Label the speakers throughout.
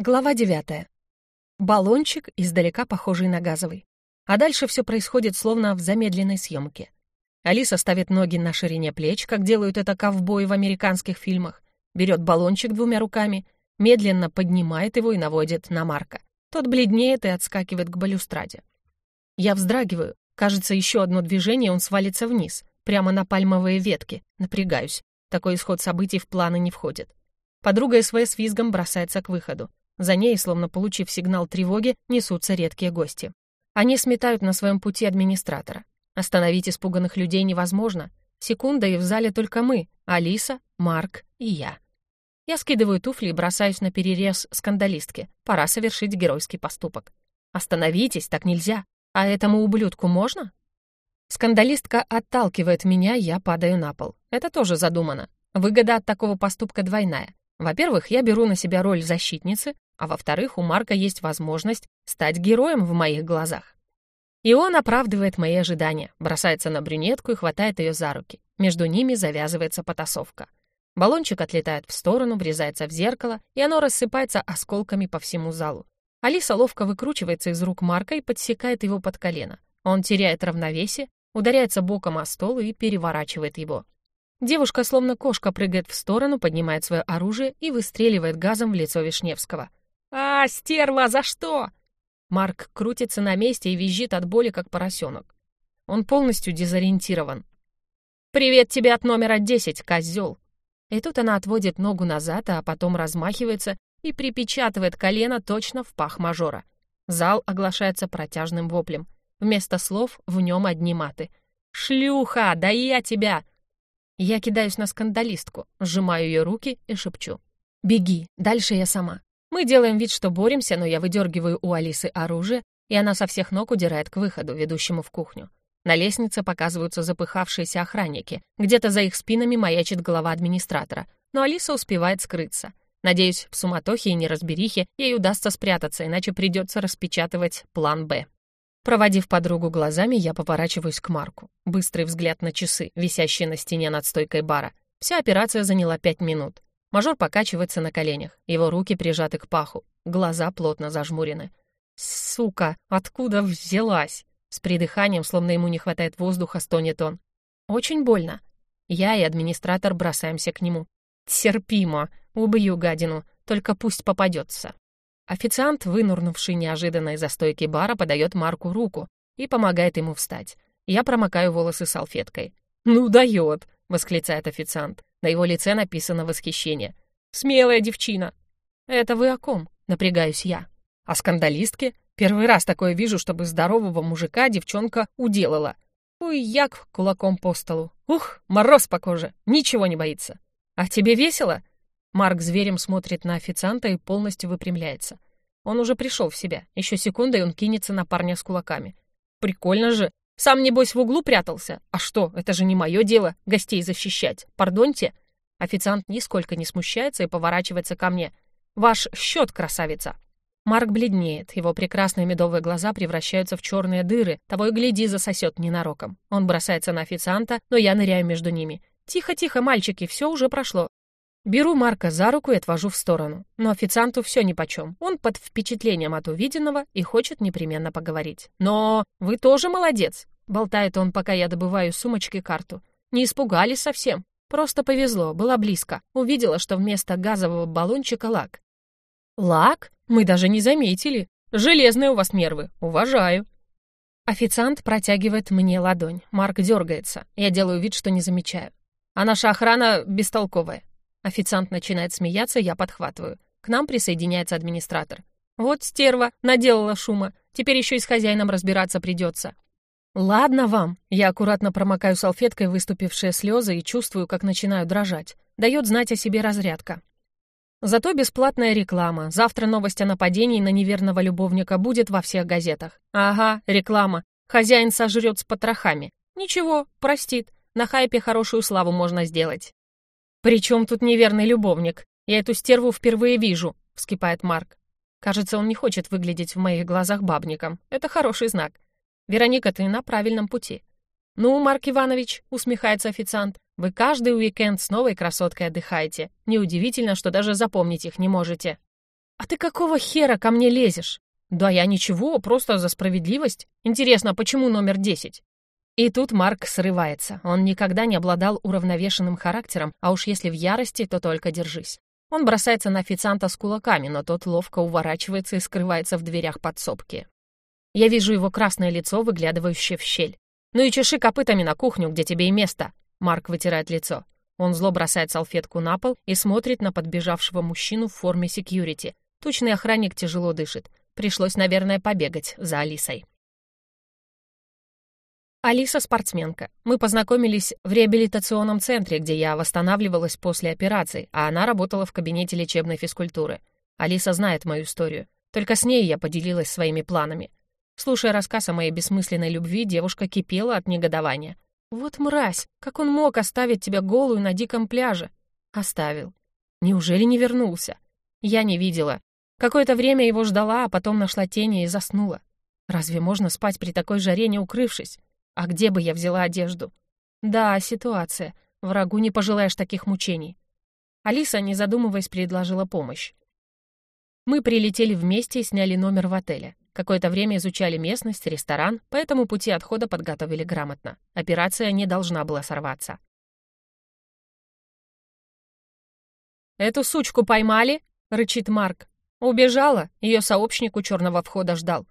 Speaker 1: Глава девятая. Баллончик, издалека похожий на газовый. А дальше все происходит словно в замедленной съемке. Алиса ставит ноги на ширине плеч, как делают это ковбои в американских фильмах, берет баллончик двумя руками, медленно поднимает его и наводит на Марка. Тот бледнеет и отскакивает к балюстраде. Я вздрагиваю. Кажется, еще одно движение, он свалится вниз, прямо на пальмовые ветки. Напрягаюсь. Такой исход событий в планы не входит. Подруга СВ с визгом бросается к выходу. За ней, словно получив сигнал тревоги, несутся редкие гости. Они сметают на своем пути администратора. Остановить испуганных людей невозможно. Секунда, и в зале только мы — Алиса, Марк и я. Я скидываю туфли и бросаюсь на перерез скандалистки. Пора совершить геройский поступок. Остановитесь, так нельзя. А этому ублюдку можно? Скандалистка отталкивает меня, я падаю на пол. Это тоже задумано. Выгода от такого поступка двойная. Во-первых, я беру на себя роль защитницы, а во-вторых, у Марка есть возможность стать героем в моих глазах. И он оправдывает мои ожидания, бросается на брюнетку и хватает ее за руки. Между ними завязывается потасовка. Баллончик отлетает в сторону, врезается в зеркало, и оно рассыпается осколками по всему залу. Алиса ловко выкручивается из рук Марка и подсекает его под колено. Он теряет равновесие, ударяется боком о стол и переворачивает его. Девушка, словно кошка, прыгает в сторону, поднимает свое оружие и выстреливает газом в лицо Вишневского. «А, стерва, за что?» Марк крутится на месте и визжит от боли, как поросенок. Он полностью дезориентирован. «Привет тебе от номера десять, козел!» И тут она отводит ногу назад, а потом размахивается и припечатывает колено точно в пах мажора. Зал оглашается протяжным воплем. Вместо слов в нем одни маты. «Шлюха, да я тебя!» Я кидаюсь на скандалистку, сжимаю ее руки и шепчу. «Беги, дальше я сама». Мы делаем вид, что боремся, но я выдергиваю у Алисы оружие, и она со всех ног удирает к выходу, ведущему в кухню. На лестнице показываются запыхавшиеся охранники. Где-то за их спинами маячит голова администратора, но Алиса успевает скрыться. Надеюсь, в суматохе и неразберихе ей удастся спрятаться, иначе придется распечатывать план «Б». Проводив подругу глазами, я поворачиваюсь к Марку. Быстрый взгляд на часы, висящие на стене над стойкой бара. Вся операция заняла пять минут. Мажор покачивается на коленях, его руки прижаты к паху, глаза плотно зажмурены. «Сука, откуда взялась?» С придыханием, словно ему не хватает воздуха, стонет он. «Очень больно». Я и администратор бросаемся к нему. «Терпимо. Убью гадину. Только пусть попадется». Официант, вынурнувший неожиданно из-за стойки бара, подает Марку руку и помогает ему встать. Я промокаю волосы салфеткой. «Ну, дает!» — восклицает официант. На его лице написано восхищение. «Смелая девчина!» «Это вы о ком?» — напрягаюсь я. «О скандалистке? Первый раз такое вижу, чтобы здорового мужика девчонка уделала. Уй, як кулаком по столу. Ух, мороз по коже, ничего не боится. А тебе весело?» Марк зверем смотрит на официанта и полностью выпрямляется. Он уже пришел в себя. Еще секунда, и он кинется на парня с кулаками. «Прикольно же! Сам, небось, в углу прятался. А что, это же не мое дело, гостей защищать. Пардоньте. Официант нисколько не смущается и поворачивается ко мне. Ваш счет, красавица. Марк бледнеет, его прекрасные медовые глаза превращаются в черные дыры, того и гляди, засосет ненароком. Он бросается на официанта, но я ныряю между ними. «Тихо-тихо, мальчики, все уже прошло. Беру Марка за руку и отвожу в сторону. Но официанту все нипочем. Он под впечатлением от увиденного и хочет непременно поговорить. «Но вы тоже молодец!» — болтает он, пока я добываю сумочки карту. «Не испугались совсем. Просто повезло, была близко. Увидела, что вместо газового баллончика лак». «Лак? Мы даже не заметили. Железные у вас нервы. Уважаю». Официант протягивает мне ладонь. Марк дергается. Я делаю вид, что не замечаю. А наша охрана бестолковая. Официант начинает смеяться, я подхватываю. К нам присоединяется администратор. «Вот стерва, наделала шума. Теперь еще и с хозяином разбираться придется». «Ладно вам». Я аккуратно промокаю салфеткой выступившие слезы и чувствую, как начинаю дрожать. Дает знать о себе разрядка. Зато бесплатная реклама. Завтра новость о нападении на неверного любовника будет во всех газетах. Ага, реклама. Хозяин сожрет с потрохами. Ничего, простит. На хайпе хорошую славу можно сделать. «При чем тут неверный любовник? Я эту стерву впервые вижу», — вскипает Марк. Кажется, он не хочет выглядеть в моих глазах бабником. Это хороший знак. Вероника, ты на правильном пути. «Ну, Марк Иванович», — усмехается официант, «вы каждый уикенд с новой красоткой отдыхаете. Неудивительно, что даже запомнить их не можете». «А ты какого хера ко мне лезешь?» «Да я ничего, просто за справедливость. Интересно, почему номер десять?» И тут Марк срывается. Он никогда не обладал уравновешенным характером, а уж если в ярости, то только держись. Он бросается на официанта с кулаками, но тот ловко уворачивается и скрывается в дверях подсобки. Я вижу его красное лицо, выглядывающее в щель. «Ну и чеши копытами на кухню, где тебе и место!» Марк вытирает лицо. Он зло бросает салфетку на пол и смотрит на подбежавшего мужчину в форме секьюрити. Тучный охранник тяжело дышит. Пришлось, наверное, побегать за Алисой. Алиса — спортсменка. Мы познакомились в реабилитационном центре, где я восстанавливалась после операции, а она работала в кабинете лечебной физкультуры. Алиса знает мою историю. Только с ней я поделилась своими планами. Слушая рассказ о моей бессмысленной любви, девушка кипела от негодования. «Вот мразь! Как он мог оставить тебя голую на диком пляже?» «Оставил. Неужели не вернулся?» Я не видела. Какое-то время его ждала, а потом нашла тени и заснула. Разве можно спать при такой жаре, не укрывшись? А где бы я взяла одежду? Да, ситуация. Врагу не пожелаешь таких мучений. Алиса, не задумываясь, предложила помощь. Мы прилетели вместе и сняли номер в отеле. Какое-то время изучали местность, ресторан, поэтому пути отхода подготовили грамотно. Операция не должна была сорваться. «Эту сучку поймали?» — рычит Марк. «Убежала, ее сообщник у черного входа ждал.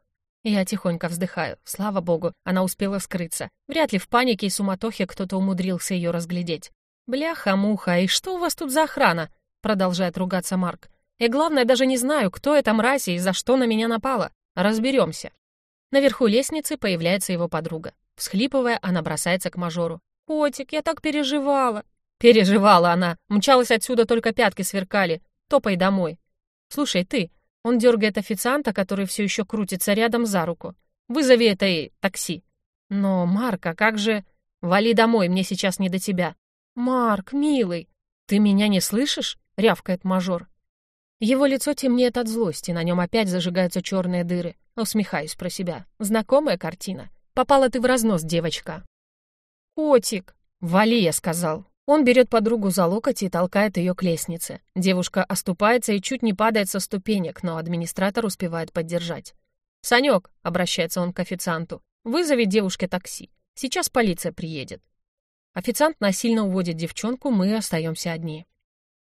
Speaker 1: Я тихонько вздыхаю. Слава богу, она успела скрыться. Вряд ли в панике и суматохе кто-то умудрился ее разглядеть. «Бляха-муха, и что у вас тут за охрана?» Продолжает ругаться Марк. «И главное, даже не знаю, кто эта мразь и за что на меня напала. Разберемся». Наверху лестницы появляется его подруга. Всхлипывая, она бросается к мажору. «Котик, я так переживала». Переживала она. Мчалась отсюда, только пятки сверкали. Топай домой. «Слушай, ты, он дергает официанта, который все еще крутится рядом за руку. «Вызови это и такси». «Но, Марк, а как же...» «Вали домой, мне сейчас не до тебя». «Марк, милый, ты меня не слышишь?» — рявкает мажор. Его лицо темнеет от злости, на нем опять зажигаются черные дыры. Усмехаюсь про себя. Знакомая картина. Попала ты в разнос, девочка. «Котик!» «Вали», — я сказал. Он берет подругу за локоть и толкает ее к лестнице. Девушка оступается и чуть не падает со ступенек, но администратор успевает поддержать. «Санек», — обращается он к официанту, — «вызови девушке такси. Сейчас полиция приедет». Официант насильно уводит девчонку, мы остаемся одни.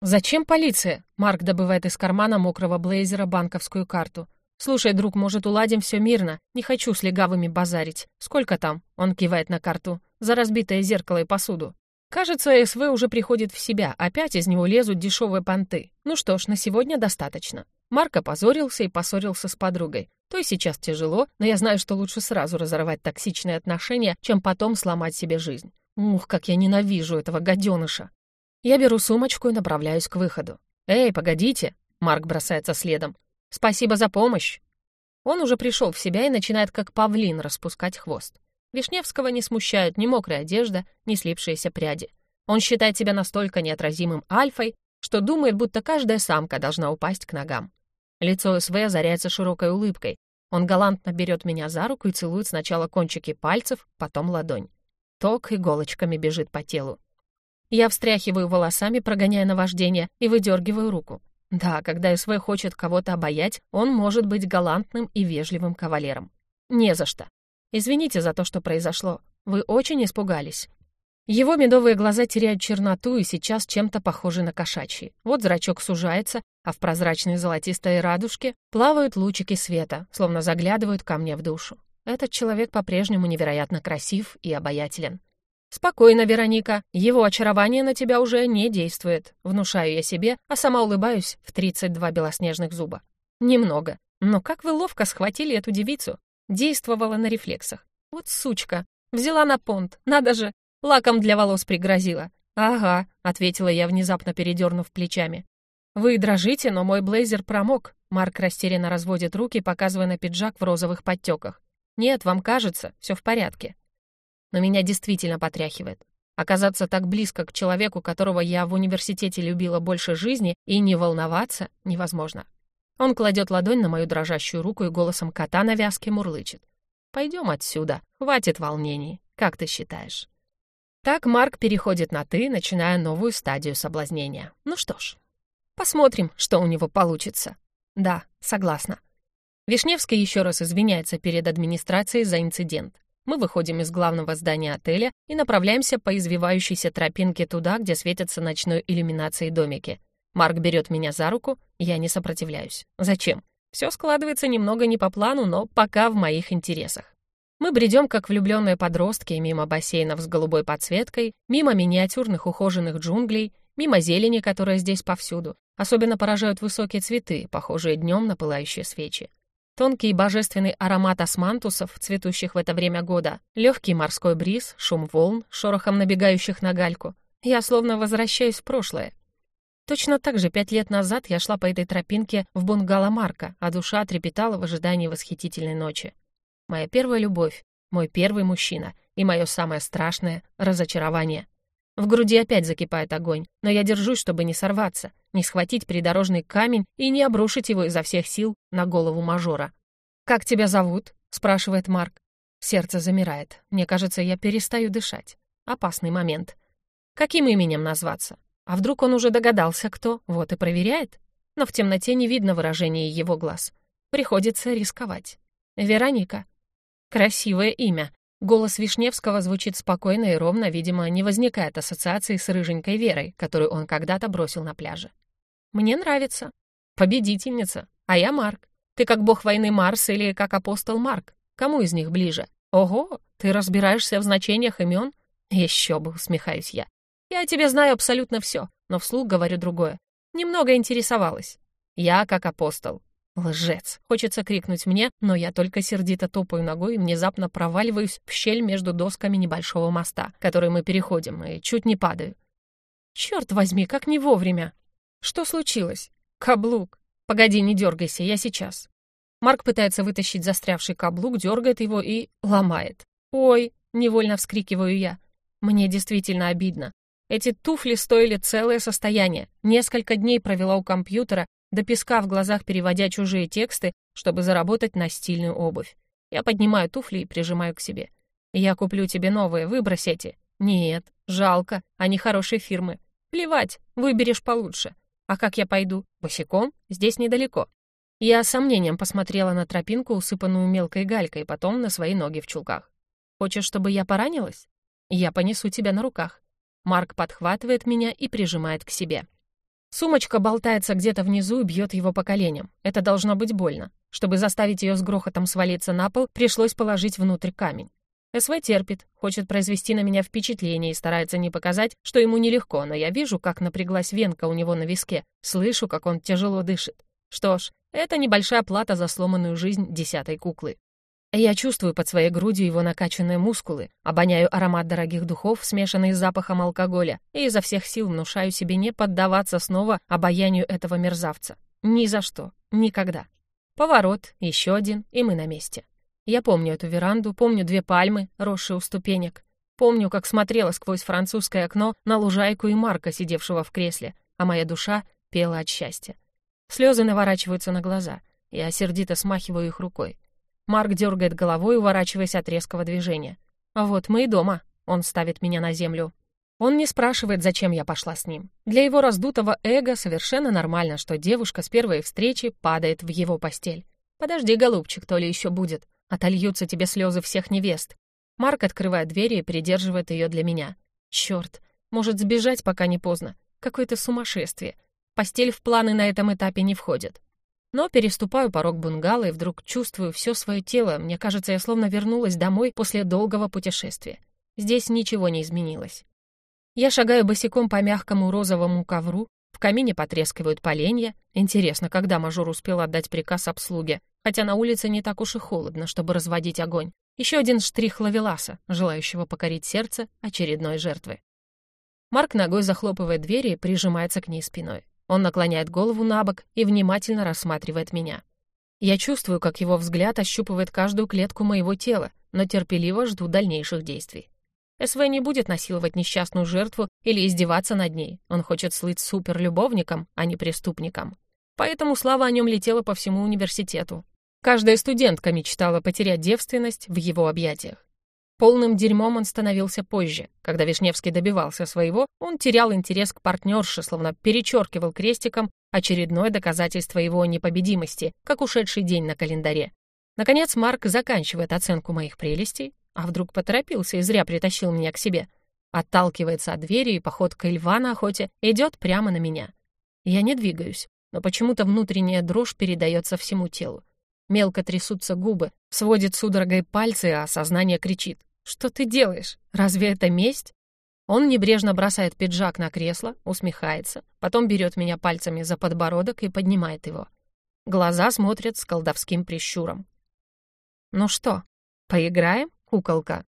Speaker 1: «Зачем полиция?» — Марк добывает из кармана мокрого блейзера банковскую карту. «Слушай, друг, может, уладим все мирно? Не хочу с легавыми базарить. Сколько там?» — он кивает на карту. «За разбитое зеркало и посуду». Кажется, СВ уже приходит в себя, опять из него лезут дешевые понты. Ну что ж, на сегодня достаточно. Марк опозорился и поссорился с подругой. То и сейчас тяжело, но я знаю, что лучше сразу разорвать токсичные отношения, чем потом сломать себе жизнь. Ух, как я ненавижу этого гаденыша. Я беру сумочку и направляюсь к выходу. «Эй, погодите!» Марк бросается следом. «Спасибо за помощь!» Он уже пришел в себя и начинает как павлин распускать хвост. Вишневского не смущают ни мокрая одежда, ни слипшиеся пряди. Он считает себя настолько неотразимым альфой, что думает, будто каждая самка должна упасть к ногам. Лицо СВ озаряется широкой улыбкой. Он галантно берет меня за руку и целует сначала кончики пальцев, потом ладонь. Ток иголочками бежит по телу. Я встряхиваю волосами, прогоняя наваждение, и выдергиваю руку. Да, когда СВ хочет кого-то обаять, он может быть галантным и вежливым кавалером. Не за что. Извините за то, что произошло. Вы очень испугались». Его медовые глаза теряют черноту и сейчас чем-то похожи на кошачьи. Вот зрачок сужается, а в прозрачной золотистой радужке плавают лучики света, словно заглядывают ко мне в душу. Этот человек по-прежнему невероятно красив и обаятелен. «Спокойно, Вероника, его очарование на тебя уже не действует», внушаю я себе, а сама улыбаюсь в 32 белоснежных зуба. «Немного. Но как вы ловко схватили эту девицу? Действовала на рефлексах. Вот сучка. Взяла на понт. Надо же. Лаком для волос пригрозила. «Ага», — ответила я, внезапно передернув плечами. «Вы дрожите, но мой блейзер промок». Марк растерянно разводит руки, показывая на пиджак в розовых подтеках. «Нет, вам кажется, все в порядке». Но меня действительно потряхивает. Оказаться так близко к человеку, которого я в университете любила больше жизни, и не волноваться невозможно. Он кладет ладонь на мою дрожащую руку и голосом кота на вязке мурлычет. «Пойдем отсюда. Хватит волнений. Как ты считаешь?» Так Марк переходит на «ты», начиная новую стадию соблазнения. Ну что ж, посмотрим, что у него получится. Да, согласна. Вишневский еще раз извиняется перед администрацией за инцидент. Мы выходим из главного здания отеля и направляемся по извивающейся тропинке туда, где светятся ночной иллюминацией домики. Марк берет меня за руку, я не сопротивляюсь. Зачем? Все складывается немного не по плану, но пока в моих интересах. Мы бредем, как влюбленные подростки, мимо бассейнов с голубой подсветкой, мимо миниатюрных ухоженных джунглей, мимо зелени, которая здесь повсюду. Особенно поражают высокие цветы, похожие днем на пылающие свечи. Тонкий божественный аромат османтусов, цветущих в это время года, легкий морской бриз, шум волн, шорохом набегающих на гальку. Я словно возвращаюсь в прошлое. Точно так же пять лет назад я шла по этой тропинке в бунгало Марка, а душа трепетала в ожидании восхитительной ночи. Моя первая любовь, мой первый мужчина и мое самое страшное разочарование. В груди опять закипает огонь, но я держусь, чтобы не сорваться, не схватить придорожный камень и не обрушить его изо всех сил на голову мажора. «Как тебя зовут?» — спрашивает Марк. Сердце замирает. Мне кажется, я перестаю дышать. Опасный момент. Каким именем назваться? А вдруг он уже догадался, кто, вот и проверяет? Но в темноте не видно выражения его глаз. Приходится рисковать. Вероника. Красивое имя, Голос Вишневского звучит спокойно и ровно, видимо, не возникает ассоциации с рыженькой Верой, которую он когда-то бросил на пляже. «Мне нравится. Победительница. А я Марк. Ты как бог войны Марс или как апостол Марк? Кому из них ближе? Ого, ты разбираешься в значениях имен? Еще бы, усмехаюсь я. Я о тебе знаю абсолютно все, но вслух говорю другое. Немного интересовалась. Я как апостол. Лжец. Хочется крикнуть мне, но я только сердито топаю ногой и внезапно проваливаюсь в щель между досками небольшого моста, который мы переходим, и чуть не падаю. Черт возьми, как не вовремя. Что случилось? Каблук. Погоди, не дергайся, я сейчас. Марк пытается вытащить застрявший каблук, дергает его и ломает. «Ой!» — невольно вскрикиваю я. Мне действительно обидно. Эти туфли стоили целое состояние. Несколько дней провела у компьютера, до песка в глазах переводя чужие тексты, чтобы заработать на стильную обувь. Я поднимаю туфли и прижимаю к себе. «Я куплю тебе новые, выбрось эти». «Нет, жалко, они хорошей фирмы. Плевать, выберешь получше. А как я пойду? Босиком? Здесь недалеко». Я с сомнением посмотрела на тропинку, усыпанную мелкой галькой, потом на свои ноги в чулках. «Хочешь, чтобы я поранилась? Я понесу тебя на руках». Марк подхватывает меня и прижимает к себе. Сумочка болтается где-то внизу и бьет его по коленям. Это должно быть больно. Чтобы заставить ее с грохотом свалиться на пол, пришлось положить внутрь камень. СВ терпит, хочет произвести на меня впечатление и старается не показать, что ему нелегко, но я вижу, как напряглась венка у него на виске, слышу, как он тяжело дышит. Что ж, это небольшая плата за сломанную жизнь десятой куклы. Я чувствую под своей грудью его накачанные мускулы, обоняю аромат дорогих духов, смешанный с запахом алкоголя, и изо всех сил внушаю себе не поддаваться снова обаянию этого мерзавца. Ни за что. Никогда. Поворот, еще один, и мы на месте. Я помню эту веранду, помню две пальмы, росшие у ступенек. Помню, как смотрела сквозь французское окно на лужайку и Марка, сидевшего в кресле, а моя душа пела от счастья. Слезы наворачиваются на глаза. Я сердито смахиваю их рукой. Марк дергает головой, уворачиваясь от резкого движения. «А вот мы и дома». Он ставит меня на землю. Он не спрашивает, зачем я пошла с ним. Для его раздутого эго совершенно нормально, что девушка с первой встречи падает в его постель. «Подожди, голубчик, то ли еще будет. Отольются тебе слезы всех невест». Марк открывает дверь и придерживает ее для меня. Черт, может сбежать, пока не поздно. Какое-то сумасшествие. Постель в планы на этом этапе не входит. Но переступаю порог бунгало и вдруг чувствую все свое тело. Мне кажется, я словно вернулась домой после долгого путешествия. Здесь ничего не изменилось. Я шагаю босиком по мягкому розовому ковру, в камине потрескивают поленья. Интересно, когда мажор успел отдать приказ обслуге, хотя на улице не так уж и холодно, чтобы разводить огонь. Еще один штрих лавеласа, желающего покорить сердце очередной жертвы. Марк ногой захлопывает дверь и прижимается к ней спиной. Он наклоняет голову на бок и внимательно рассматривает меня. Я чувствую, как его взгляд ощупывает каждую клетку моего тела, но терпеливо жду дальнейших действий. СВ не будет насиловать несчастную жертву или издеваться над ней. Он хочет слыть суперлюбовником, а не преступником. Поэтому слава о нем летела по всему университету. Каждая студентка мечтала потерять девственность в его объятиях. Полным дерьмом он становился позже. Когда Вишневский добивался своего, он терял интерес к партнерше, словно перечеркивал крестиком Очередное доказательство его непобедимости, как ушедший день на календаре. Наконец Марк заканчивает оценку моих прелестей, а вдруг поторопился и зря притащил меня к себе. Отталкивается от двери и походкой льва на охоте идет прямо на меня. Я не двигаюсь, но почему-то внутренняя дрожь передается всему телу. Мелко трясутся губы, сводит судорогой пальцы, а сознание кричит. «Что ты делаешь? Разве это месть?» Он небрежно бросает пиджак на кресло, усмехается, потом берет меня пальцами за подбородок и поднимает его. Глаза смотрят с колдовским прищуром. «Ну что, поиграем, куколка?»